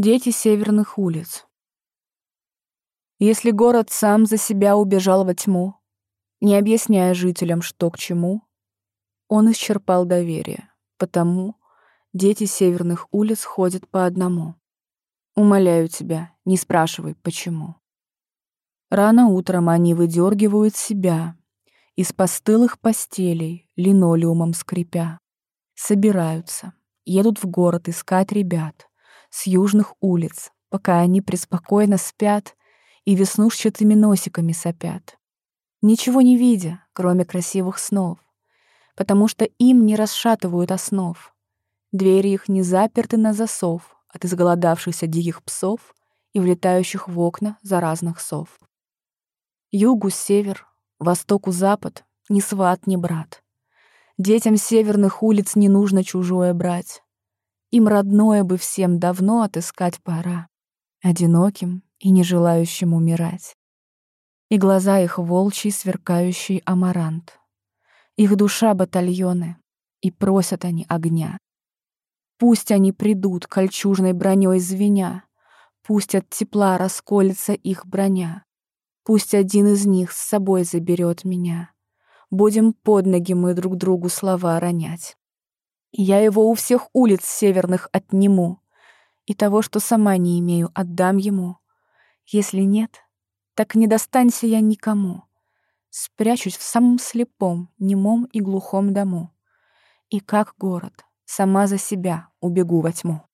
Дети северных улиц. Если город сам за себя убежал во тьму, не объясняя жителям, что к чему, он исчерпал доверие, потому дети северных улиц ходят по одному. Умоляю тебя, не спрашивай, почему. Рано утром они выдергивают себя из постылых постелей, линолеумом скрипя, собираются, едут в город искать ребят, с южных улиц, пока они преспокойно спят и веснушчатыми носиками сопят. Ничего не видя, кроме красивых снов, потому что им не расшатывают основ. Двери их не заперты на засов от изголодавшихся диких псов и влетающих в окна заразных сов. Югу — север, востоку — запад, ни сват, ни брат. Детям северных улиц не нужно чужое брать. Им родное бы всем давно отыскать пора, одиноким и не желающим умирать. И глаза их волчий, сверкающий амарант. Их душа — батальоны, и просят они огня. Пусть они придут, кольчужной броней звеня, Пусть от тепла расколется их броня, Пусть один из них с собой заберет меня. Будем под ноги мы друг другу слова ронять. Я его у всех улиц северных отниму, и того, что сама не имею, отдам ему. Если нет, так не достанься я никому. Спрячусь в самом слепом, немом и глухом дому. И как город, сама за себя убегу во тьму.